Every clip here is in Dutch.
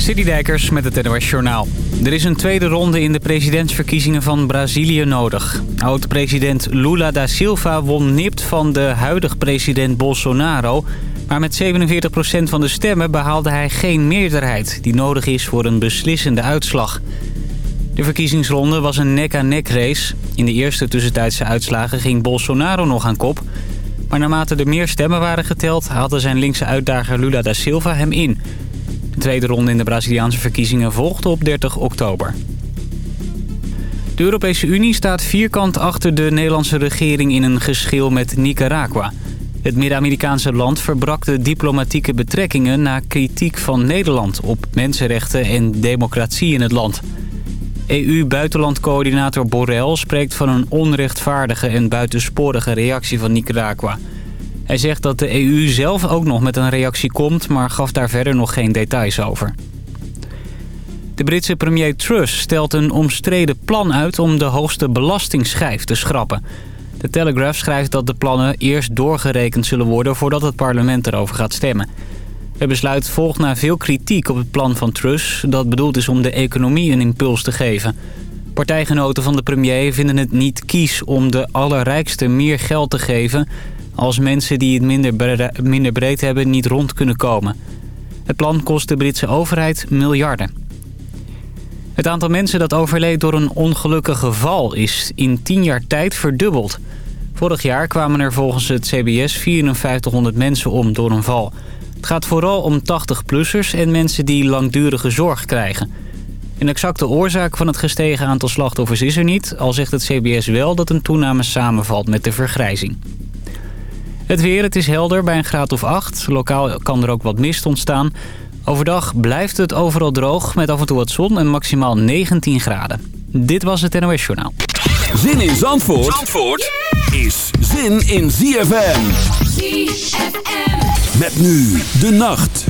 Citydijkers met het NOS Journaal. Er is een tweede ronde in de presidentsverkiezingen van Brazilië nodig. Oud-president Lula da Silva won nipt van de huidige president Bolsonaro... maar met 47% van de stemmen behaalde hij geen meerderheid... die nodig is voor een beslissende uitslag. De verkiezingsronde was een nek-aan-nek race. In de eerste tussentijdse uitslagen ging Bolsonaro nog aan kop... maar naarmate er meer stemmen waren geteld... haalde zijn linkse uitdager Lula da Silva hem in... De tweede ronde in de Braziliaanse verkiezingen volgde op 30 oktober. De Europese Unie staat vierkant achter de Nederlandse regering in een geschil met Nicaragua. Het Midden-Amerikaanse land verbrak de diplomatieke betrekkingen na kritiek van Nederland op mensenrechten en democratie in het land. EU-buitenlandcoördinator Borrell spreekt van een onrechtvaardige en buitensporige reactie van Nicaragua. Hij zegt dat de EU zelf ook nog met een reactie komt... maar gaf daar verder nog geen details over. De Britse premier Truss stelt een omstreden plan uit... om de hoogste belastingsschijf te schrappen. De Telegraph schrijft dat de plannen eerst doorgerekend zullen worden... voordat het parlement erover gaat stemmen. Het besluit volgt na veel kritiek op het plan van Truss... dat bedoeld is om de economie een impuls te geven... Partijgenoten van de premier vinden het niet kies om de allerrijkste meer geld te geven als mensen die het minder, minder breed hebben niet rond kunnen komen. Het plan kost de Britse overheid miljarden. Het aantal mensen dat overleed door een ongelukkige val is in 10 jaar tijd verdubbeld. Vorig jaar kwamen er volgens het CBS 5400 mensen om door een val. Het gaat vooral om 80-plussers en mensen die langdurige zorg krijgen. Een exacte oorzaak van het gestegen aantal slachtoffers is er niet... al zegt het CBS wel dat een toename samenvalt met de vergrijzing. Het weer, het is helder bij een graad of 8. Lokaal kan er ook wat mist ontstaan. Overdag blijft het overal droog met af en toe wat zon en maximaal 19 graden. Dit was het NOS Journaal. Zin in Zandvoort, Zandvoort is zin in ZFM. ZFM. Met nu de nacht.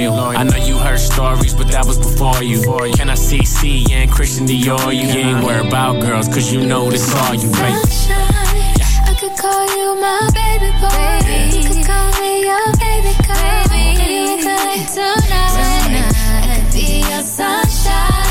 I know you heard stories, but that was before you. Can I see C and Christian Dior? You ain't worried about girls, cause you know this all you make. Sunshine, I could call you my baby boy. You could call me your baby girl. We could tonight. I could be your sunshine.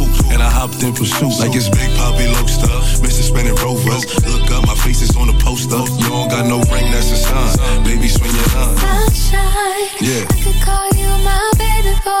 and I hopped in pursuit. Like it's Big Poppy Lobster. Mr. Spinning Rovers. Look up, my face is on the poster. You don't got no ring, that's a sign. Baby, swing your line. Sunshine, Yeah. I could call you my baby boy.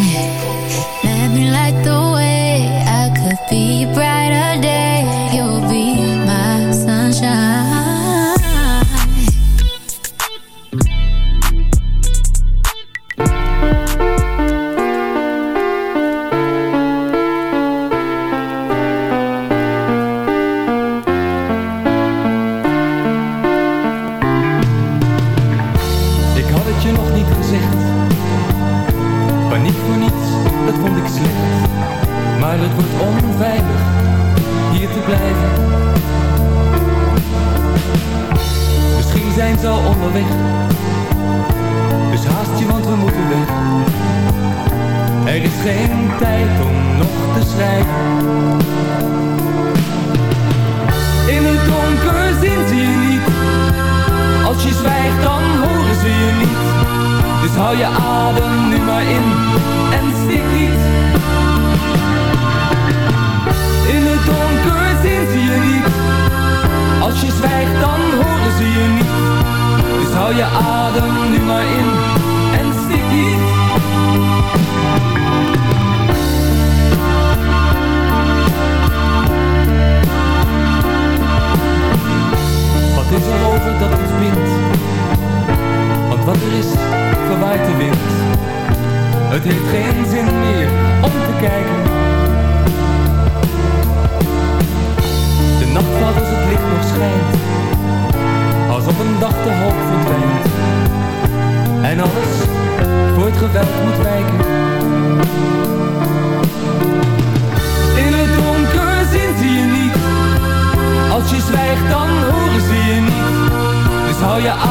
Want wat er is, verwaait de wind. Het heeft geen zin meer om te kijken. De nacht valt als het licht nog schijnt. Als op een dag de hoop verdwijnt. En alles voor het geweld moet wijken. In het donker zien ze je niet. Als je zwijgt dan horen ze je niet. Dus hou je adem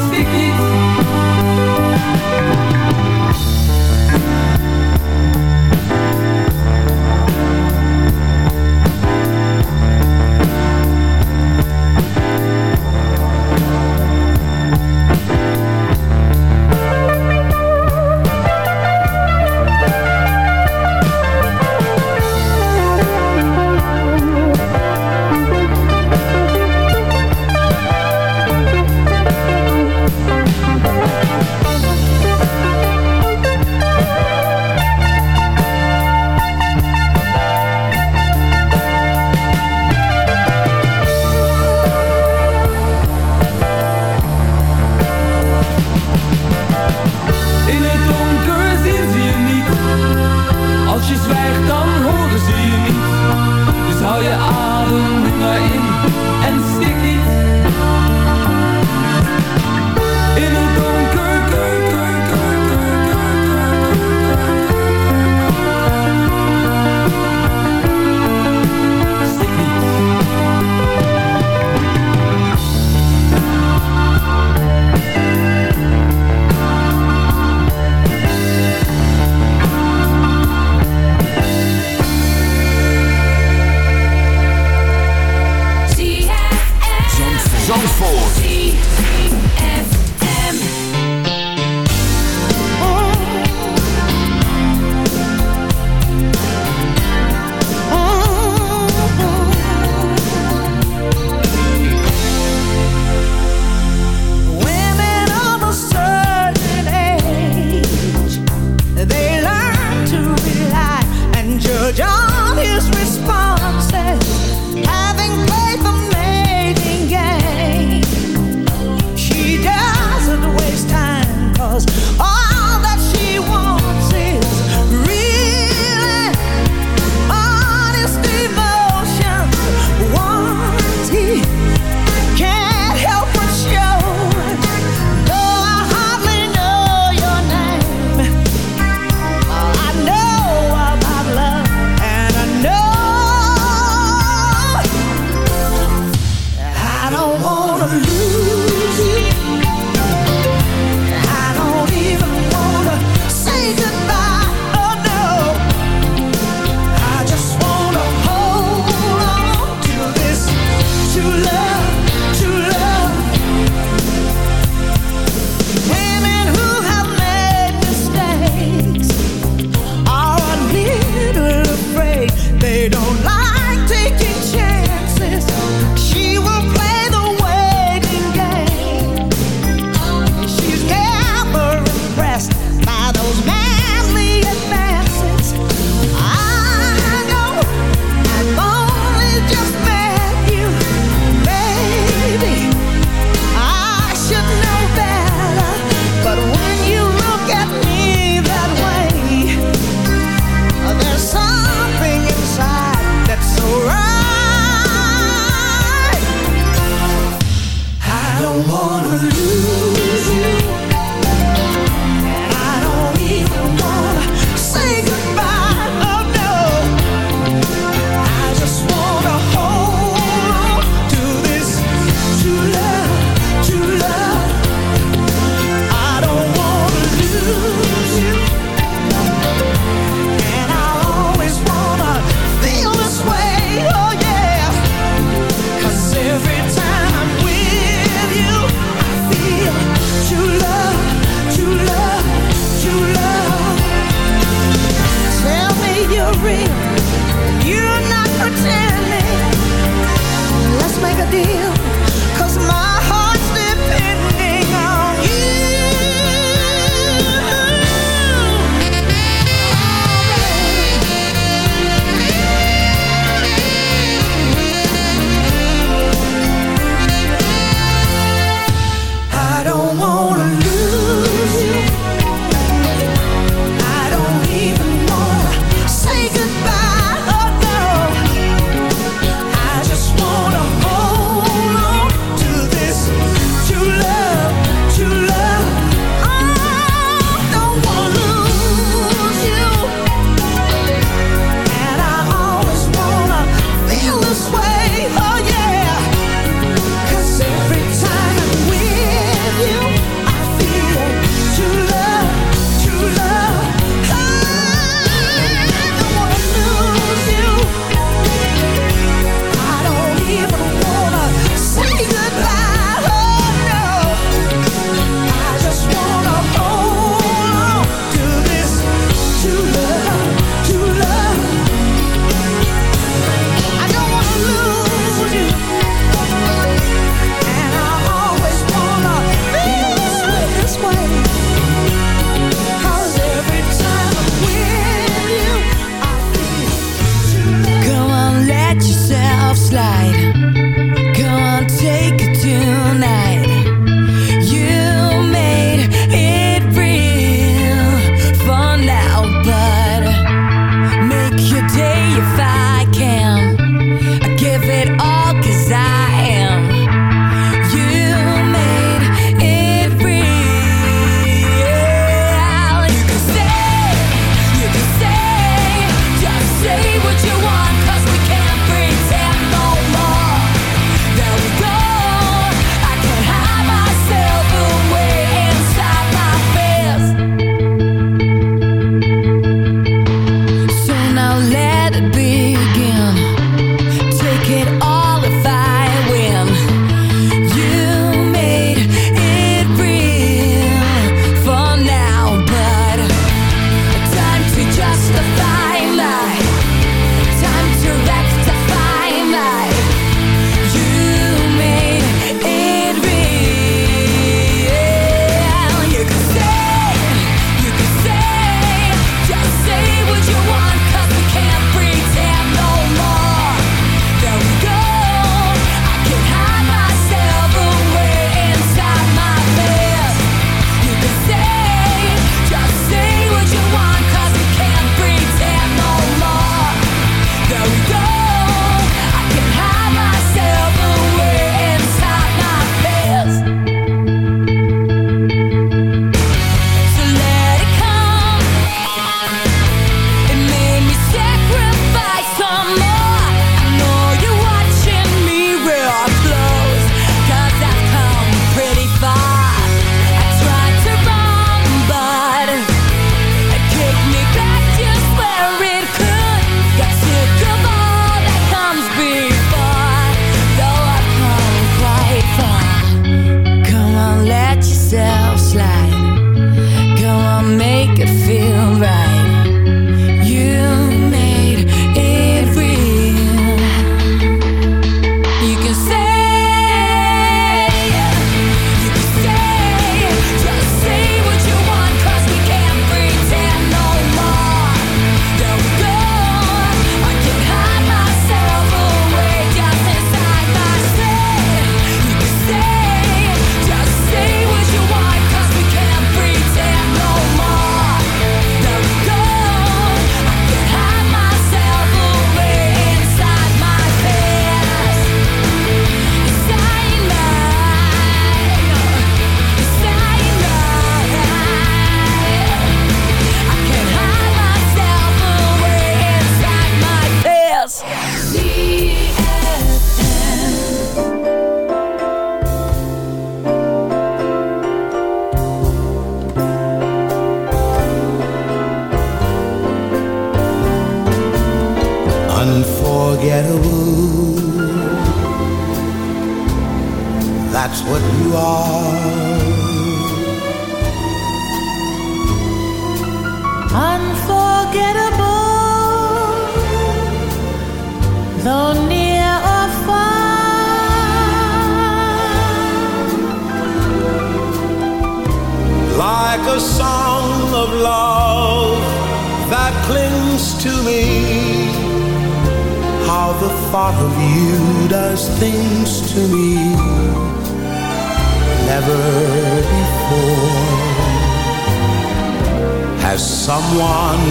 someone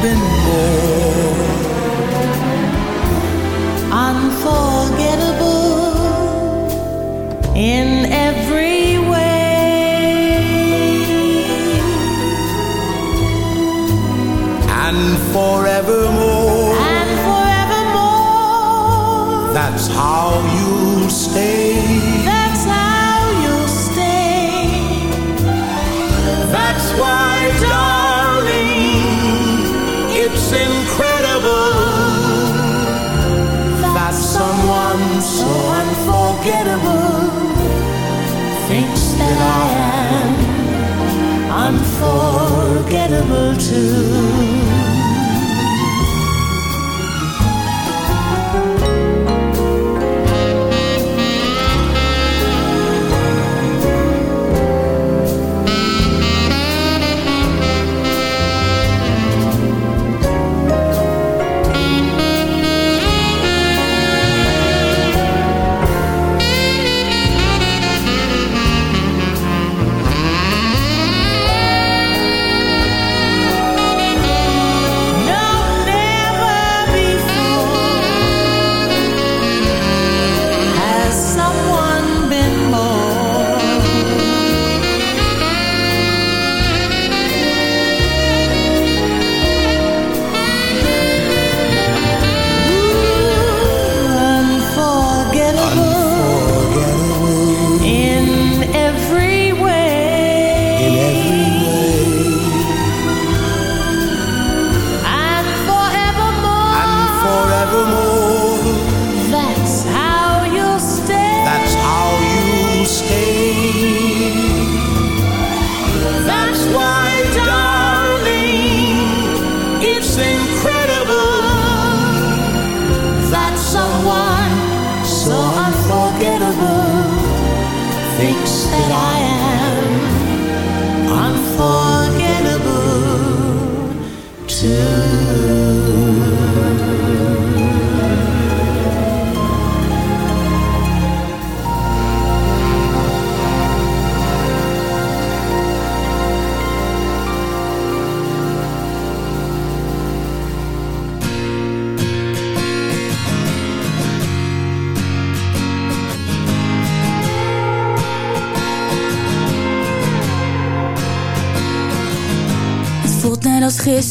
been more unforgettable in Able to.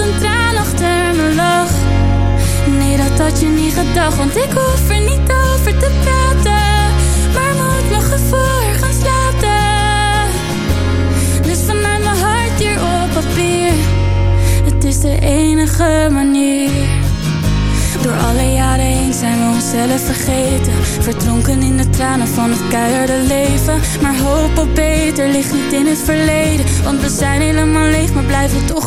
Een traan achter mijn lach. Nee, dat had je niet gedacht, want ik hoef er niet over te praten. Maar moet mijn gevoel gaan slapen. Dus vanuit mijn hart hier op papier. Het is de enige manier. Door alle jaren heen zijn we onszelf vergeten. Verdronken in de tranen van het keiharde leven. Maar hoop op beter ligt niet in het verleden. Want we zijn helemaal leeg, maar blijven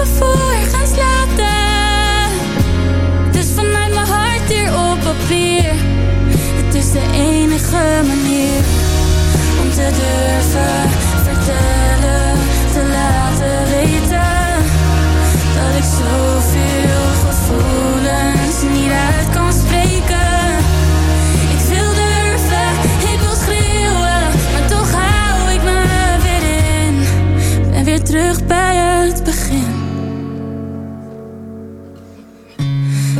gevoel gaan slapen. Dus vanuit mijn hart hier op papier. Het is de enige manier om te durven vertellen, te laten weten dat ik zoveel gevoelens niet uit kan spreken. Ik wil durven, ik wil schreeuwen, maar toch hou ik me weer in. Ben weer terug bij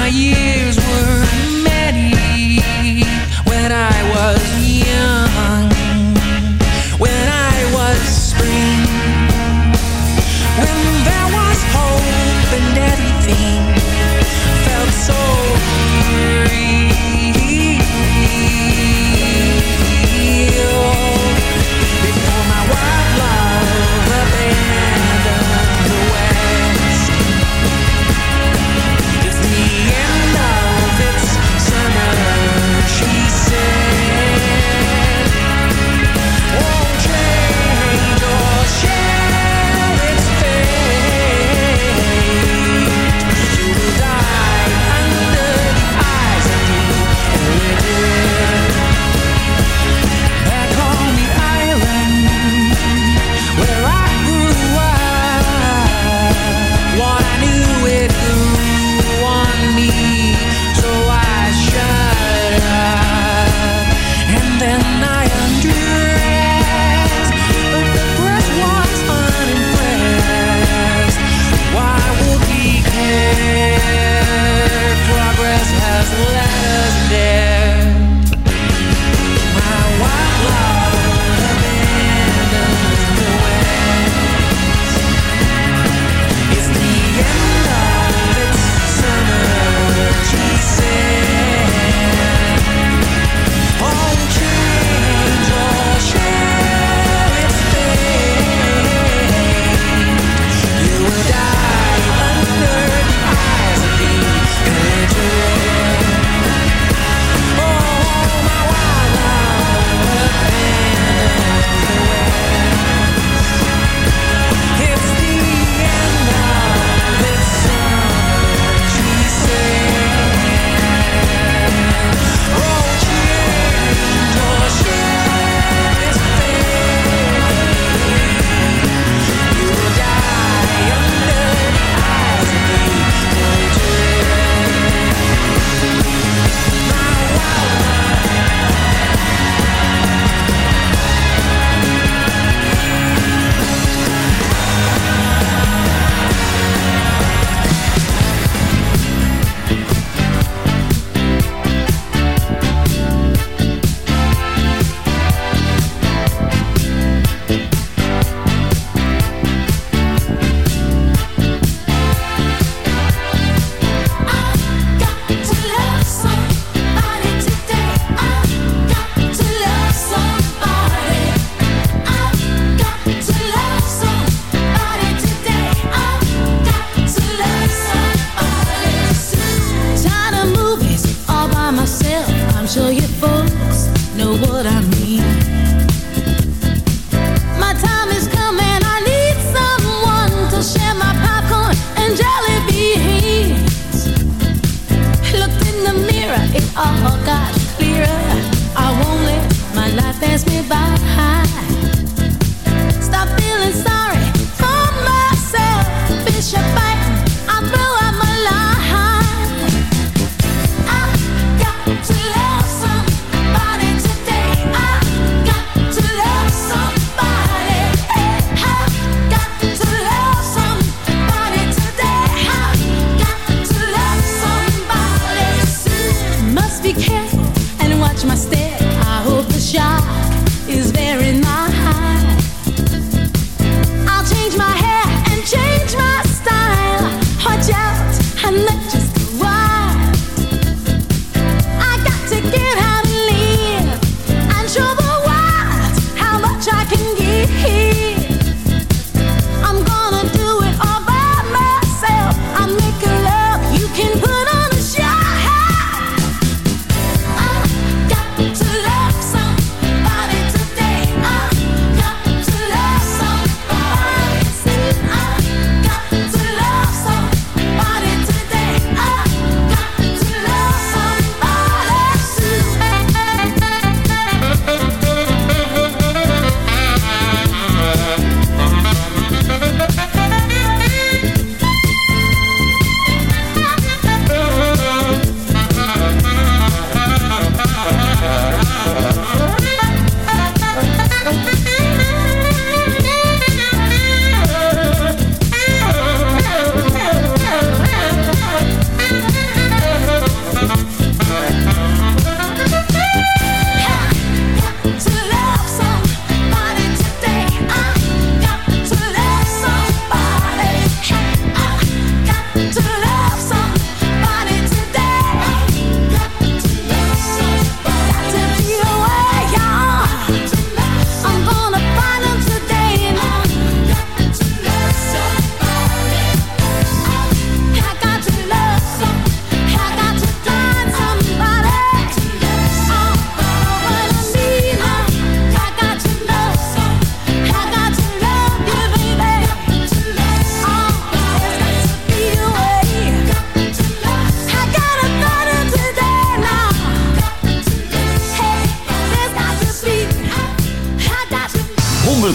my years were many when I was young, when I was spring, when there was hope and everything felt so.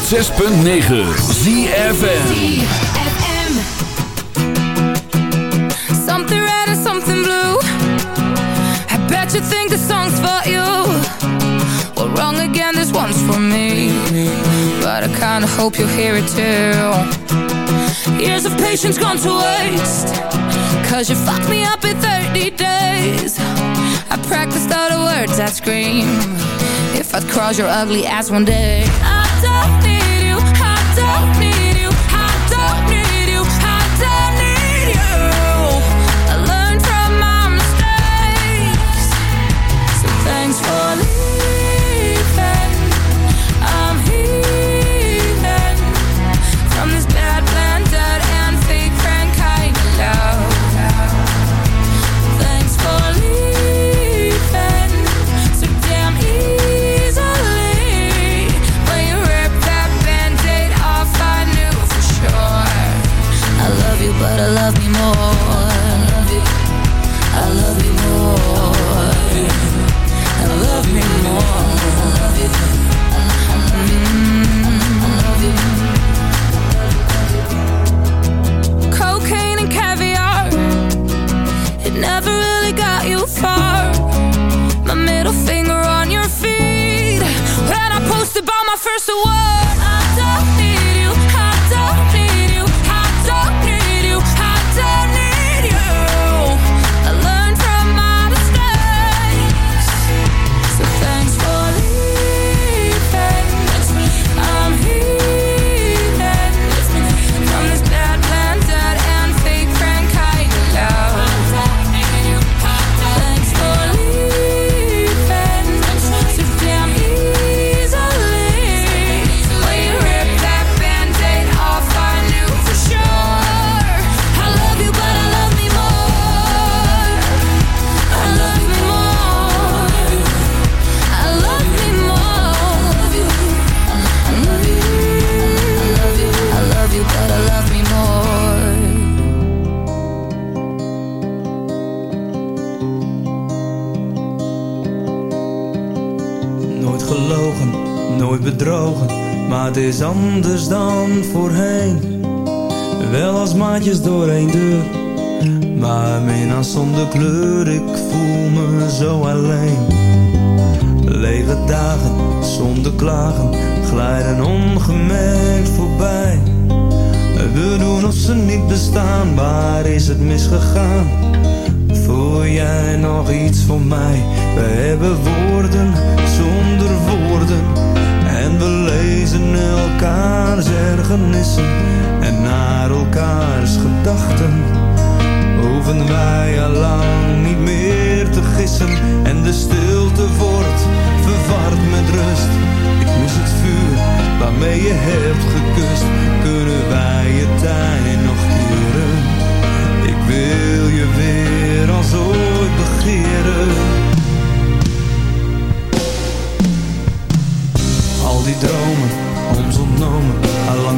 106.9 ZFN you think the song's for you. Well, wrong again, this one's for me. But I kinda hope you hear it too. Years of patience gone to waste. Cause you fucked me up in 30 days. I practiced all the words I'd scream. If I'd cross your ugly ass one day. I love me. But I love me more.